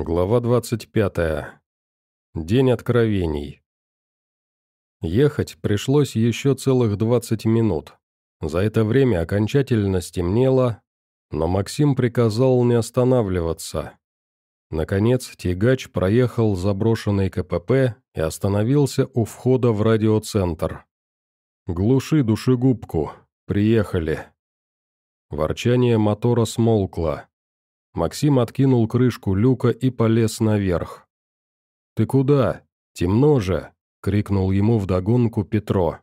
Глава 25. День откровений. Ехать пришлось еще целых 20 минут. За это время окончательно стемнело, но Максим приказал не останавливаться. Наконец, тягач проехал заброшенный КПП и остановился у входа в радиоцентр. «Глуши душегубку. Приехали». Ворчание мотора смолкло. Максим откинул крышку люка и полез наверх. «Ты куда? Темно же!» — крикнул ему вдогонку Петро.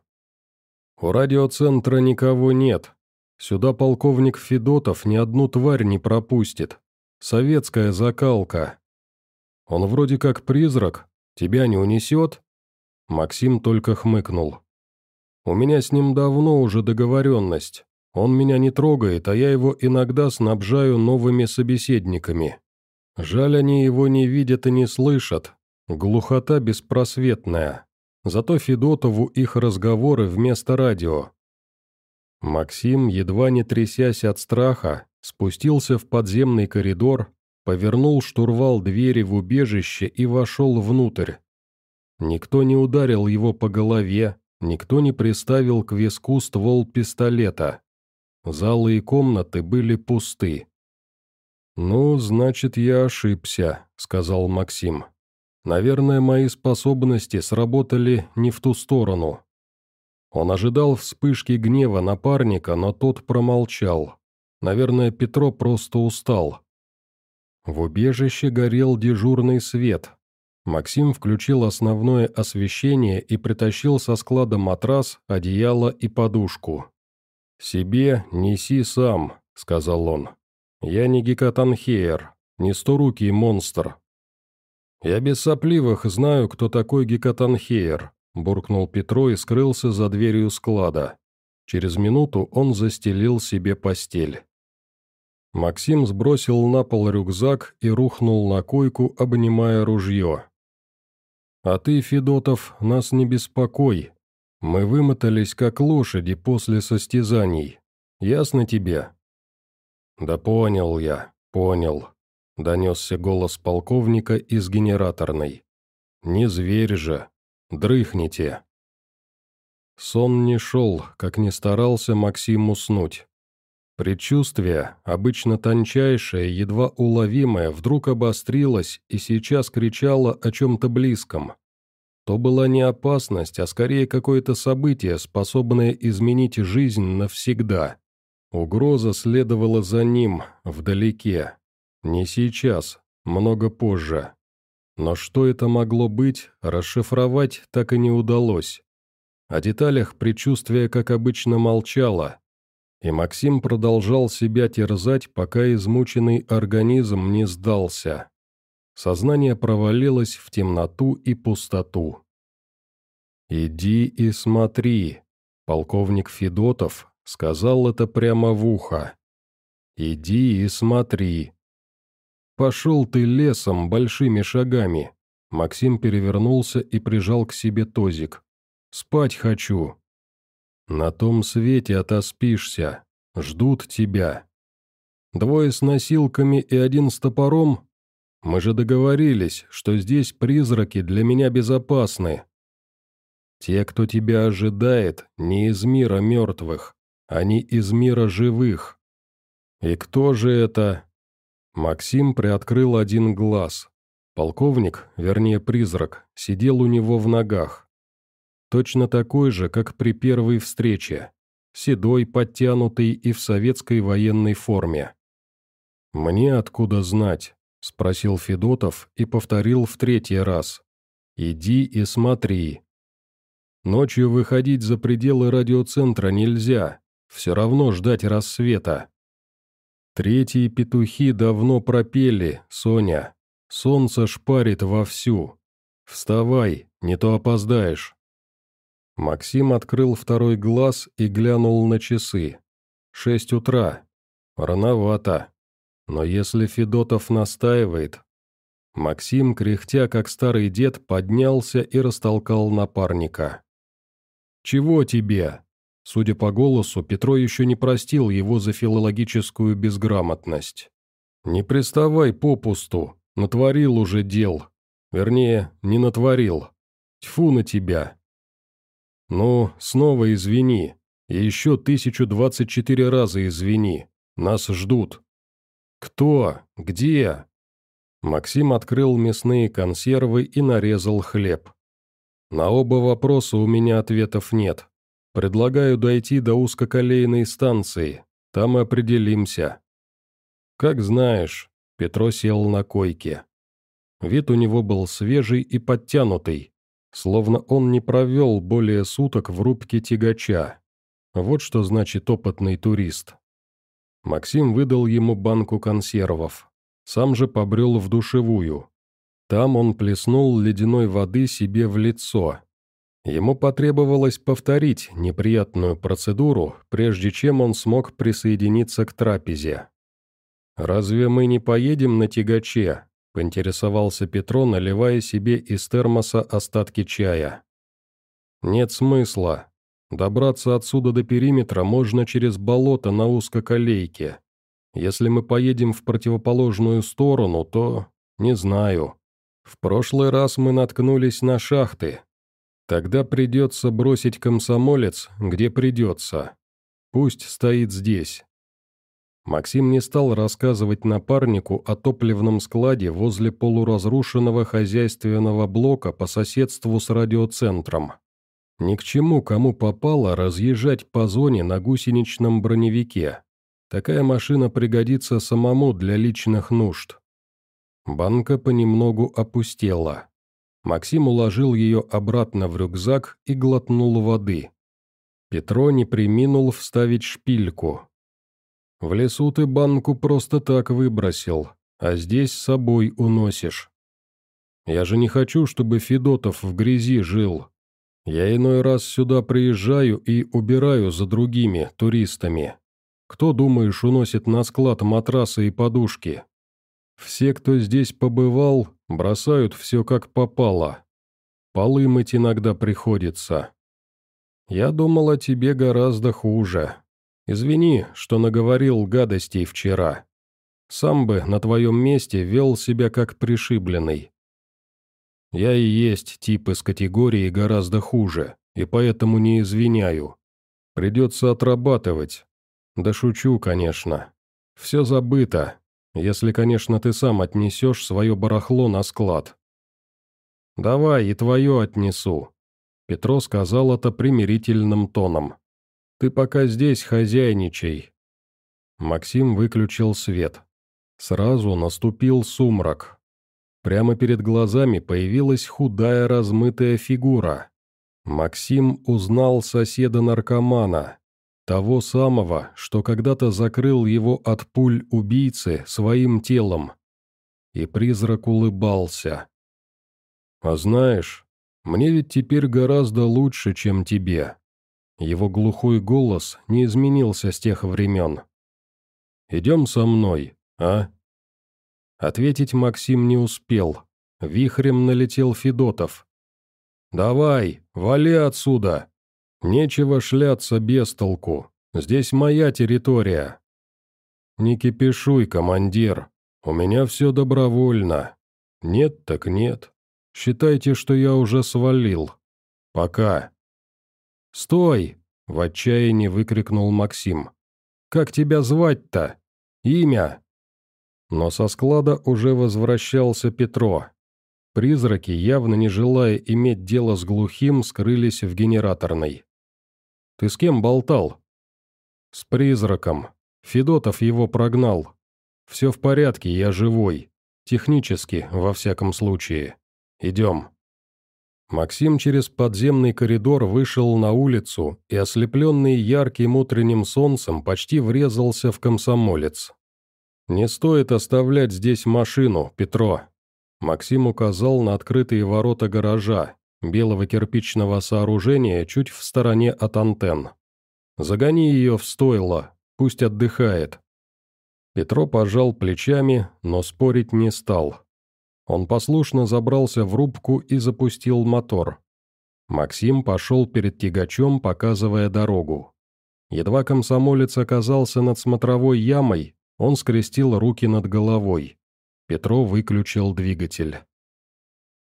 «У радиоцентра никого нет. Сюда полковник Федотов ни одну тварь не пропустит. Советская закалка. Он вроде как призрак. Тебя не унесет?» Максим только хмыкнул. «У меня с ним давно уже договоренность. Он меня не трогает, а я его иногда снабжаю новыми собеседниками. Жаль, они его не видят и не слышат. Глухота беспросветная. Зато Федотову их разговоры вместо радио. Максим, едва не трясясь от страха, спустился в подземный коридор, повернул штурвал двери в убежище и вошел внутрь. Никто не ударил его по голове, никто не приставил к виску ствол пистолета. Залы и комнаты были пусты. «Ну, значит, я ошибся», — сказал Максим. «Наверное, мои способности сработали не в ту сторону». Он ожидал вспышки гнева напарника, но тот промолчал. Наверное, Петро просто устал. В убежище горел дежурный свет. Максим включил основное освещение и притащил со склада матрас, одеяло и подушку. «Себе неси сам», — сказал он. «Я не Гекатанхеер, не сторукий монстр». «Я без сопливых знаю, кто такой Гекатанхеер», — буркнул Петро и скрылся за дверью склада. Через минуту он застелил себе постель. Максим сбросил на пол рюкзак и рухнул на койку, обнимая ружье. «А ты, Федотов, нас не беспокой», мы вымотались, как лошади после состязаний. Ясно тебе?» «Да понял я, понял», — донесся голос полковника из генераторной. «Не зверь же. Дрыхните». Сон не шел, как не старался Максим уснуть. Предчувствие, обычно тончайшее, едва уловимое, вдруг обострилось и сейчас кричало о чем-то близком. То была не опасность, а скорее какое-то событие, способное изменить жизнь навсегда. Угроза следовала за ним, вдалеке. Не сейчас, много позже. Но что это могло быть, расшифровать так и не удалось. О деталях предчувствие, как обычно, молчало. И Максим продолжал себя терзать, пока измученный организм не сдался. Сознание провалилось в темноту и пустоту. «Иди и смотри», — полковник Федотов сказал это прямо в ухо. «Иди и смотри». «Пошел ты лесом большими шагами», — Максим перевернулся и прижал к себе тозик. «Спать хочу». «На том свете отоспишься. Ждут тебя». «Двое с носилками и один с топором?» Мы же договорились, что здесь призраки для меня безопасны. Те, кто тебя ожидает, не из мира мертвых, они из мира живых. И кто же это? Максим приоткрыл один глаз. Полковник, вернее призрак, сидел у него в ногах. Точно такой же, как при первой встрече. Седой, подтянутый и в советской военной форме. «Мне откуда знать?» – спросил Федотов и повторил в третий раз. «Иди и смотри». Ночью выходить за пределы радиоцентра нельзя, все равно ждать рассвета. Третьи петухи давно пропели, Соня. Солнце шпарит вовсю. Вставай, не то опоздаешь. Максим открыл второй глаз и глянул на часы. Шесть утра. Рановато. Но если Федотов настаивает... Максим, кряхтя как старый дед, поднялся и растолкал напарника. «Чего тебе?» Судя по голосу, Петро еще не простил его за филологическую безграмотность. «Не приставай попусту, Натворил уже дел. Вернее, не натворил. Тьфу на тебя. Ну, снова извини. И еще тысячу двадцать четыре раза извини. Нас ждут. Кто? Где? Максим открыл мясные консервы и нарезал хлеб. На оба вопроса у меня ответов нет. Предлагаю дойти до узкоколейной станции. Там и определимся. Как знаешь, Петро сел на койке. Вид у него был свежий и подтянутый, словно он не провел более суток в рубке тягача. Вот что значит опытный турист. Максим выдал ему банку консервов. Сам же побрел в душевую. Там он плеснул ледяной воды себе в лицо. Ему потребовалось повторить неприятную процедуру, прежде чем он смог присоединиться к трапезе. «Разве мы не поедем на тягаче?» – поинтересовался Петро, наливая себе из термоса остатки чая. «Нет смысла. Добраться отсюда до периметра можно через болото на узкоколейке. Если мы поедем в противоположную сторону, то... не знаю. В прошлый раз мы наткнулись на шахты. Тогда придется бросить комсомолец, где придется. Пусть стоит здесь. Максим не стал рассказывать напарнику о топливном складе возле полуразрушенного хозяйственного блока по соседству с радиоцентром. Ни к чему кому попало разъезжать по зоне на гусеничном броневике. Такая машина пригодится самому для личных нужд. Банка понемногу опустела. Максим уложил ее обратно в рюкзак и глотнул воды. Петро не приминул вставить шпильку. «В лесу ты банку просто так выбросил, а здесь с собой уносишь. Я же не хочу, чтобы Федотов в грязи жил. Я иной раз сюда приезжаю и убираю за другими, туристами. Кто, думаешь, уносит на склад матрасы и подушки? Все, кто здесь побывал, бросают все как попало. Полы мыть иногда приходится. Я думал о тебе гораздо хуже. Извини, что наговорил гадостей вчера. Сам бы на твоем месте вел себя как пришибленный. Я и есть тип из категории гораздо хуже, и поэтому не извиняю. Придется отрабатывать. Да шучу, конечно. Все забыто, если, конечно, ты сам отнесешь свое барахло на склад. «Давай, и твое отнесу», — Петро сказал это примирительным тоном. «Ты пока здесь хозяйничай». Максим выключил свет. Сразу наступил сумрак. Прямо перед глазами появилась худая размытая фигура. Максим узнал соседа-наркомана. Того самого, что когда-то закрыл его от пуль убийцы своим телом. И призрак улыбался. «А знаешь, мне ведь теперь гораздо лучше, чем тебе». Его глухой голос не изменился с тех времен. «Идем со мной, а?» Ответить Максим не успел. Вихрем налетел Федотов. «Давай, вали отсюда!» Нечего шляться без толку. Здесь моя территория. Не кипишуй, командир. У меня все добровольно. Нет так нет. Считайте, что я уже свалил. Пока. Стой! В отчаянии выкрикнул Максим. «Как тебя звать-то? Имя?» Но со склада уже возвращался Петро. Призраки, явно не желая иметь дело с глухим, скрылись в генераторной. «Ты с кем болтал?» «С призраком. Федотов его прогнал. Все в порядке, я живой. Технически, во всяком случае. Идем». Максим через подземный коридор вышел на улицу и, ослепленный ярким утренним солнцем, почти врезался в комсомолец. «Не стоит оставлять здесь машину, Петро», Максим указал на открытые ворота гаража, белого кирпичного сооружения чуть в стороне от антенн. «Загони ее в стойло, пусть отдыхает». Петро пожал плечами, но спорить не стал. Он послушно забрался в рубку и запустил мотор. Максим пошел перед тягачом, показывая дорогу. Едва комсомолец оказался над смотровой ямой, он скрестил руки над головой. Петро выключил двигатель.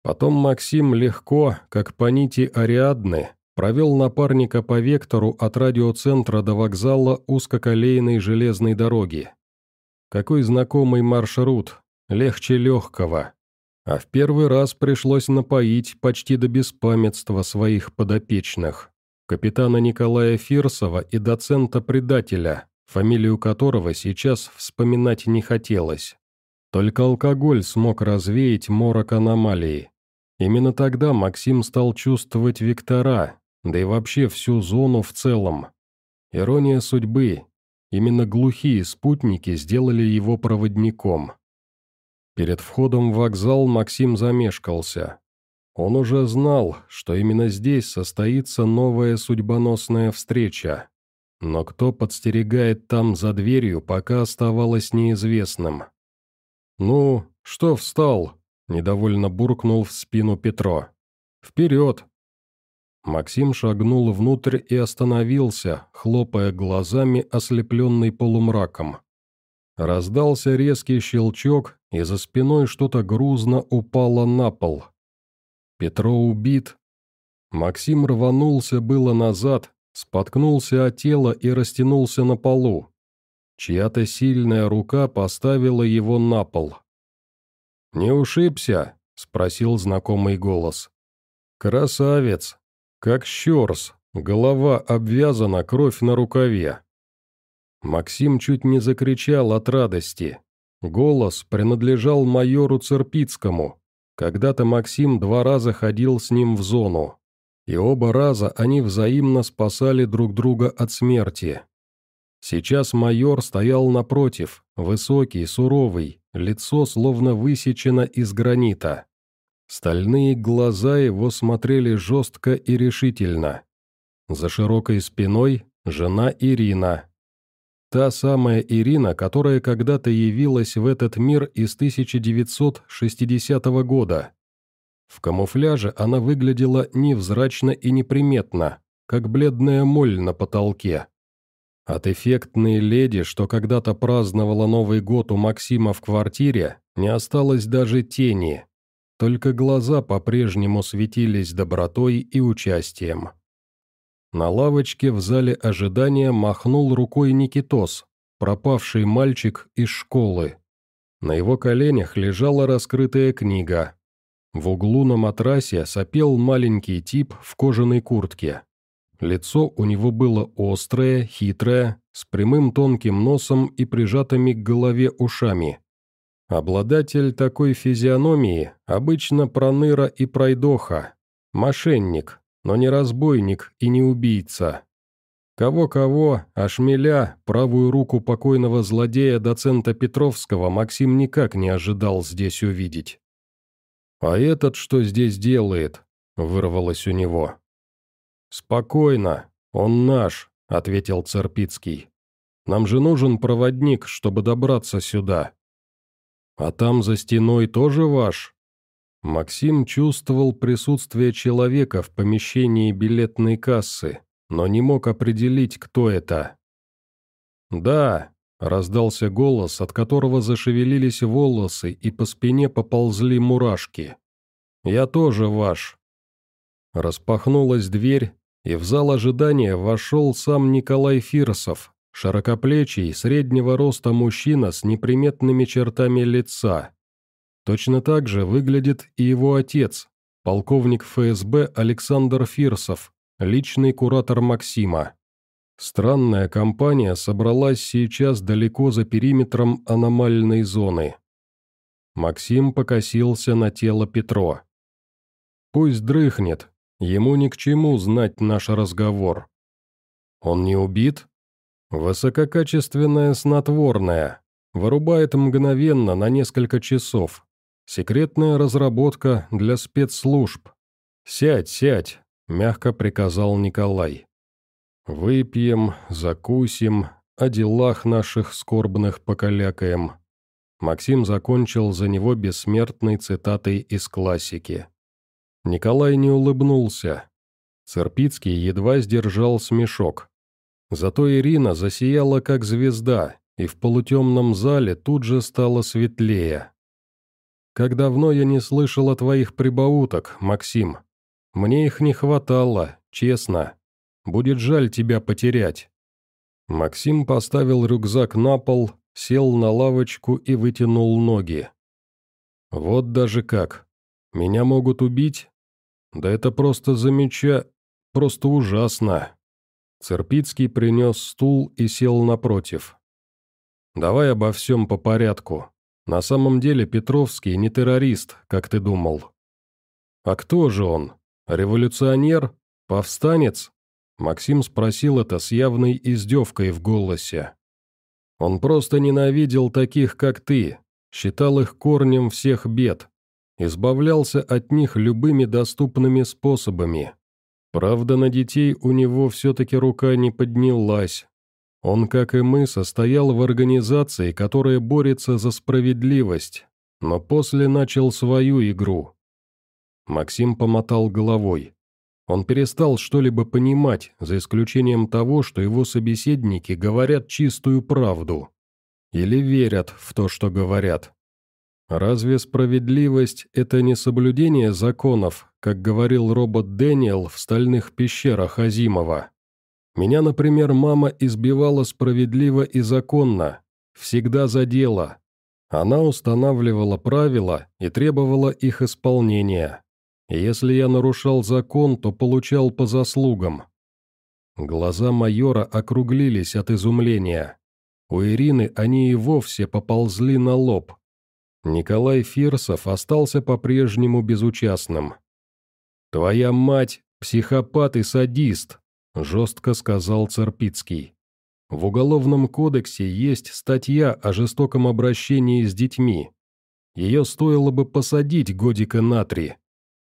Потом Максим легко, как по нити Ариадны, провел напарника по вектору от радиоцентра до вокзала узкоколейной железной дороги. Какой знакомый маршрут, легче легкого. А в первый раз пришлось напоить почти до беспамятства своих подопечных. Капитана Николая Фирсова и доцента-предателя, фамилию которого сейчас вспоминать не хотелось. Только алкоголь смог развеять морок аномалии. Именно тогда Максим стал чувствовать вектора, да и вообще всю зону в целом. Ирония судьбы. Именно глухие спутники сделали его проводником. Перед входом в вокзал Максим замешкался. Он уже знал, что именно здесь состоится новая судьбоносная встреча. Но кто подстерегает там за дверью, пока оставалось неизвестным. «Ну, что встал?» Недовольно буркнул в спину Петро. «Вперед!» Максим шагнул внутрь и остановился, хлопая глазами, ослепленный полумраком. Раздался резкий щелчок, и за спиной что-то грузно упало на пол. Петро убит. Максим рванулся было назад, споткнулся о тело и растянулся на полу. Чья-то сильная рука поставила его на пол. «Не ушибся?» — спросил знакомый голос. «Красавец! Как щерс, голова обвязана, кровь на рукаве». Максим чуть не закричал от радости. Голос принадлежал майору Церпицкому. Когда-то Максим два раза ходил с ним в зону. И оба раза они взаимно спасали друг друга от смерти. Сейчас майор стоял напротив, высокий, суровый, лицо словно высечено из гранита. Стальные глаза его смотрели жестко и решительно. За широкой спиной жена Ирина. Та самая Ирина, которая когда-то явилась в этот мир из 1960 года. В камуфляже она выглядела невзрачно и неприметно, как бледная моль на потолке. От эффектной леди, что когда-то праздновала Новый год у Максима в квартире, не осталось даже тени. Только глаза по-прежнему светились добротой и участием. На лавочке в зале ожидания махнул рукой Никитос, пропавший мальчик из школы. На его коленях лежала раскрытая книга. В углу на матрасе сопел маленький тип в кожаной куртке. Лицо у него было острое, хитрое, с прямым тонким носом и прижатыми к голове ушами. Обладатель такой физиономии обычно проныра и пройдоха, мошенник, но не разбойник и не убийца. Кого-кого, а шмеля, правую руку покойного злодея доцента Петровского Максим никак не ожидал здесь увидеть. «А этот что здесь делает?» – вырвалось у него. «Спокойно, он наш», — ответил Церпицкий. «Нам же нужен проводник, чтобы добраться сюда». «А там за стеной тоже ваш?» Максим чувствовал присутствие человека в помещении билетной кассы, но не мог определить, кто это. «Да», — раздался голос, от которого зашевелились волосы и по спине поползли мурашки. «Я тоже ваш». Распахнулась дверь, и в зал ожидания вошел сам Николай Фирсов, широкоплечий, среднего роста мужчина с неприметными чертами лица. Точно так же выглядит и его отец, полковник ФСБ Александр Фирсов, личный куратор Максима. Странная компания собралась сейчас далеко за периметром аномальной зоны. Максим покосился на тело Петро. «Пусть дрыхнет, Ему ни к чему знать наш разговор. Он не убит? Высококачественное снотворное. Вырубает мгновенно на несколько часов. Секретная разработка для спецслужб. «Сядь, сядь», — мягко приказал Николай. «Выпьем, закусим, о делах наших скорбных покалякаем». Максим закончил за него бессмертной цитатой из классики. Николай не улыбнулся. Церпицкий едва сдержал смешок. Зато Ирина засияла как звезда, и в полутемном зале тут же стало светлее. как давно я не слышал о твоих прибауток, Максим. Мне их не хватало, честно. Будет жаль тебя потерять». Максим поставил рюкзак на пол, сел на лавочку и вытянул ноги. «Вот даже как. Меня могут убить? Да это просто замеча... просто ужасно». Церпицкий принес стул и сел напротив. «Давай обо всем по порядку. На самом деле Петровский не террорист, как ты думал». «А кто же он? Революционер? Повстанец?» Максим спросил это с явной издевкой в голосе. «Он просто ненавидел таких, как ты, считал их корнем всех бед, избавлялся от них любыми доступными способами. Правда, на детей у него все-таки рука не поднялась. Он, как и мы, состоял в организации, которая борется за справедливость, но после начал свою игру. Максим помотал головой. Он перестал что-либо понимать, за исключением того, что его собеседники говорят чистую правду. Или верят в то, что говорят. Разве справедливость – это не соблюдение законов, как говорил робот Дэниел в стальных пещерах Азимова? Меня, например, мама избивала справедливо и законно, всегда за дело. Она устанавливала правила и требовала их исполнения. Если я нарушал закон, то получал по заслугам. Глаза майора округлились от изумления. У Ирины они и вовсе поползли на лоб. Николай Фирсов остался по-прежнему безучастным. «Твоя мать – психопат и садист», – жестко сказал Церпицкий. «В Уголовном кодексе есть статья о жестоком обращении с детьми. Ее стоило бы посадить годика на три»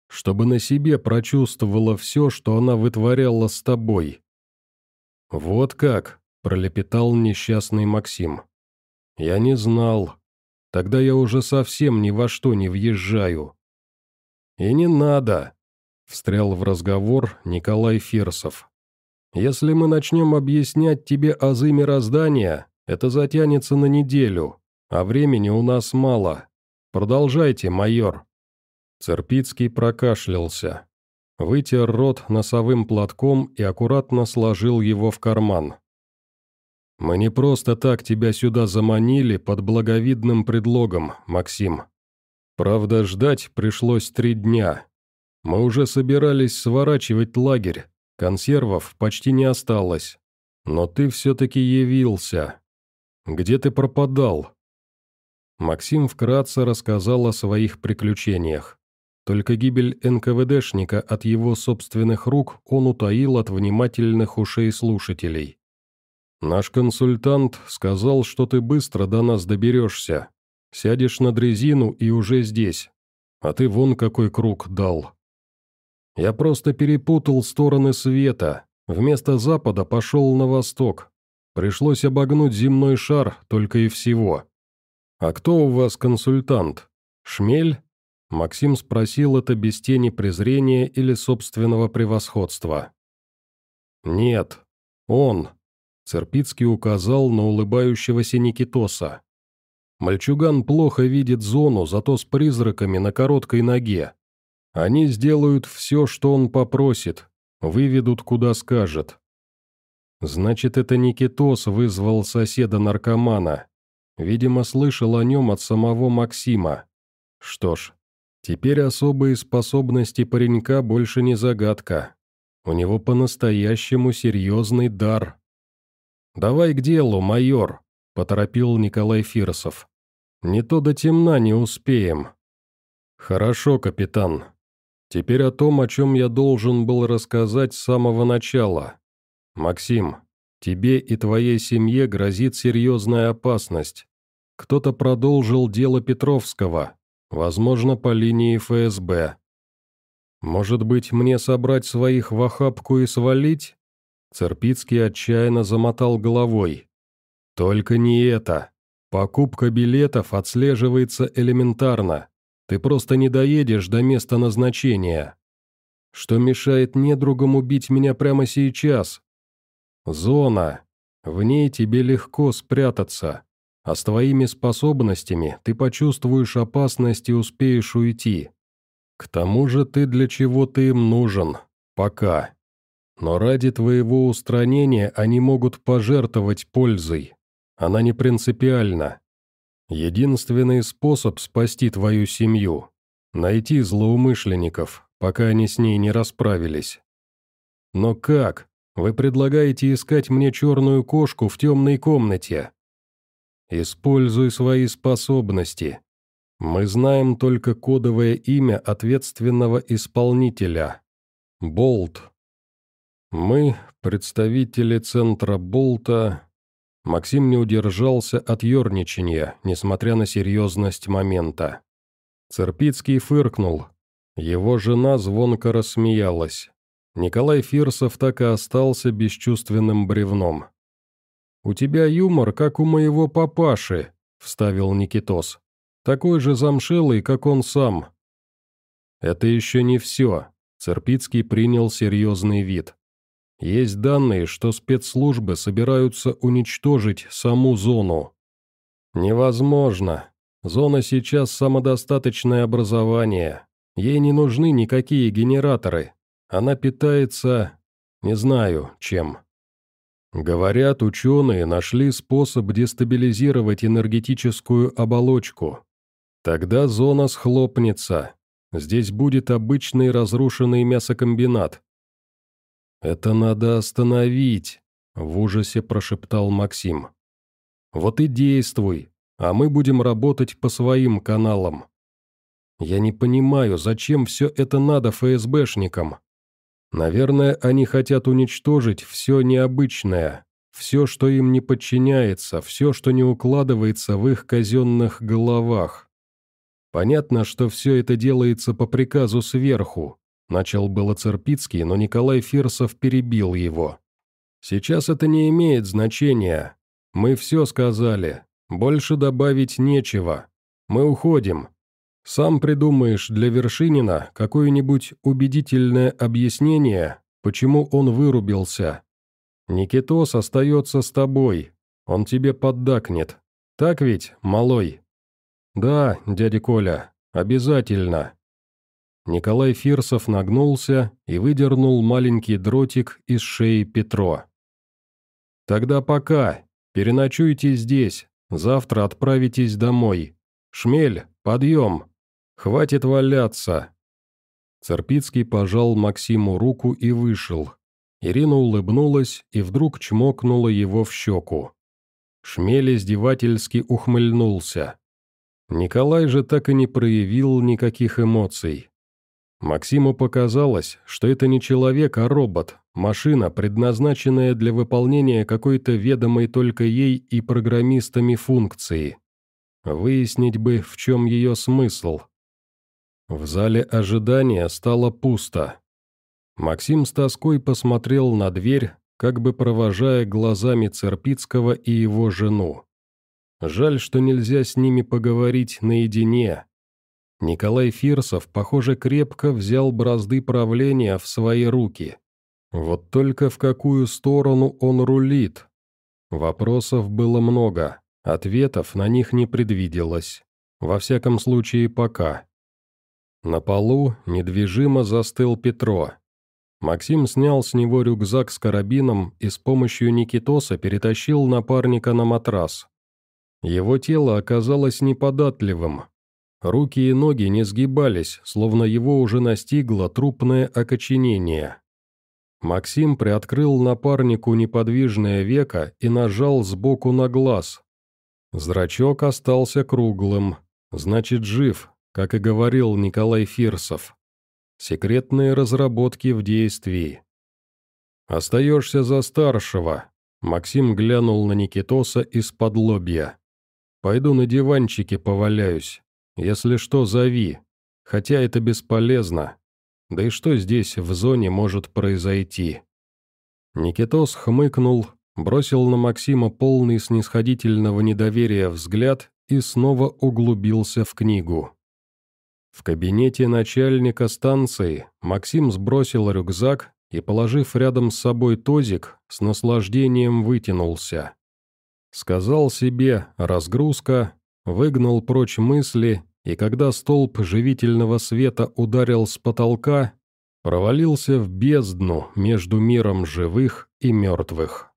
чтобы на себе прочувствовала все, что она вытворяла с тобой». «Вот как», — пролепетал несчастный Максим. «Я не знал. Тогда я уже совсем ни во что не въезжаю». «И не надо», — встрял в разговор Николай Фирсов. «Если мы начнем объяснять тебе азы мироздания, это затянется на неделю, а времени у нас мало. Продолжайте, майор». Церпицкий прокашлялся. Вытер рот носовым платком и аккуратно сложил его в карман. «Мы не просто так тебя сюда заманили под благовидным предлогом, Максим. Правда, ждать пришлось три дня. Мы уже собирались сворачивать лагерь, консервов почти не осталось. Но ты все-таки явился. Где ты пропадал?» Максим вкратце рассказал о своих приключениях. Только гибель НКВДшника от его собственных рук он утаил от внимательных ушей слушателей. «Наш консультант сказал, что ты быстро до нас доберешься. Сядешь на дрезину и уже здесь. А ты вон какой круг дал». «Я просто перепутал стороны света. Вместо запада пошел на восток. Пришлось обогнуть земной шар только и всего. А кто у вас консультант? Шмель?» Максим спросил это без тени презрения или собственного превосходства. «Нет, он», — Церпицкий указал на улыбающегося Никитоса. «Мальчуган плохо видит зону, зато с призраками на короткой ноге. Они сделают все, что он попросит, выведут, куда скажет». «Значит, это Никитос вызвал соседа-наркомана. Видимо, слышал о нем от самого Максима. Что ж, Теперь особые способности паренька больше не загадка. У него по-настоящему серьезный дар. «Давай к делу, майор», — поторопил Николай Фирсов. «Не то до темна не успеем». «Хорошо, капитан. Теперь о том, о чем я должен был рассказать с самого начала. Максим, тебе и твоей семье грозит серьезная опасность. Кто-то продолжил дело Петровского, Возможно, по линии ФСБ. Может быть, мне собрать своих в охапку и свалить? Церпицкий отчаянно замотал головой. Только не это. Покупка билетов отслеживается элементарно. Ты просто не доедешь до места назначения. Что мешает недругам убить меня прямо сейчас? Зона. В ней тебе легко спрятаться. А с твоими способностями ты почувствуешь опасность и успеешь уйти. К тому же ты для чего-то им нужен. Пока. Но ради твоего устранения они могут пожертвовать пользой. Она не принципиальна. Единственный способ спасти твою семью — найти злоумышленников, пока они с ней не расправились. Но как? Вы предлагаете искать мне черную кошку в темной комнате? Используй свои способности. Мы знаем только кодовое имя ответственного исполнителя. Болт. Мы, представители центра Болта, Максим не удержался от ерничания, несмотря на серьезность момента. Церпицкий фыркнул. Его жена звонко рассмеялась. Николай Фирсов так и остался бесчувственным бревном. «У тебя юмор, как у моего папаши», — вставил Никитос. «Такой же замшелый, как он сам». «Это еще не все», — Церпицкий принял серьезный вид. Есть данные, что спецслужбы собираются уничтожить саму зону. Невозможно. Зона сейчас самодостаточное образование. Ей не нужны никакие генераторы. Она питается... не знаю, чем. Говорят, ученые нашли способ дестабилизировать энергетическую оболочку. Тогда зона схлопнется. Здесь будет обычный разрушенный мясокомбинат, «Это надо остановить», — в ужасе прошептал Максим. «Вот и действуй, а мы будем работать по своим каналам». «Я не понимаю, зачем все это надо ФСБшникам?» «Наверное, они хотят уничтожить все необычное, все, что им не подчиняется, все, что не укладывается в их казенных головах. Понятно, что все это делается по приказу сверху, Начал было Церпицкий, но Николай Фирсов перебил его. «Сейчас это не имеет значения. Мы все сказали. Больше добавить нечего. Мы уходим. Сам придумаешь для Вершинина какое-нибудь убедительное объяснение, почему он вырубился. Никитос остается с тобой. Он тебе поддакнет. Так ведь, малой?» «Да, дядя Коля, обязательно», Николай Фирсов нагнулся и выдернул маленький дротик из шеи Петро. «Тогда пока. Переночуйте здесь. Завтра отправитесь домой. Шмель, подъем. Хватит валяться». Церпицкий пожал Максиму руку и вышел. Ирина улыбнулась и вдруг чмокнула его в щеку. Шмель издевательски ухмыльнулся. Николай же так и не проявил никаких эмоций. Максиму показалось, что это не человек, а робот, машина, предназначенная для выполнения какой-то ведомой только ей и программистами функции. Выяснить бы, в чем ее смысл. В зале ожидания стало пусто. Максим с тоской посмотрел на дверь, как бы провожая глазами Церпицкого и его жену. Жаль, что нельзя с ними поговорить наедине, Николай Фирсов, похоже, крепко взял бразды правления в свои руки. Вот только в какую сторону он рулит? Вопросов было много, ответов на них не предвиделось. Во всяком случае, пока. На полу недвижимо застыл Петро. Максим снял с него рюкзак с карабином и с помощью Никитоса перетащил напарника на матрас. Его тело оказалось неподатливым, Руки и ноги не сгибались, словно его уже настигло трупное окоченение. Максим приоткрыл напарнику неподвижное веко и нажал сбоку на глаз. Зрачок остался круглым, значит жив, как и говорил Николай Фирсов. Секретные разработки в действии. «Остаешься за старшего», — Максим глянул на Никитоса из-под лобья. «Пойду на диванчике поваляюсь». Если что, зови. Хотя это бесполезно. Да и что здесь в зоне может произойти? Никитос хмыкнул, бросил на Максима полный снисходительного недоверия взгляд и снова углубился в книгу. В кабинете начальника станции Максим сбросил рюкзак и, положив рядом с собой тозик, с наслаждением вытянулся. Сказал себе «разгрузка», выгнал прочь мысли, и когда столб живительного света ударил с потолка, провалился в бездну между миром живых и мертвых.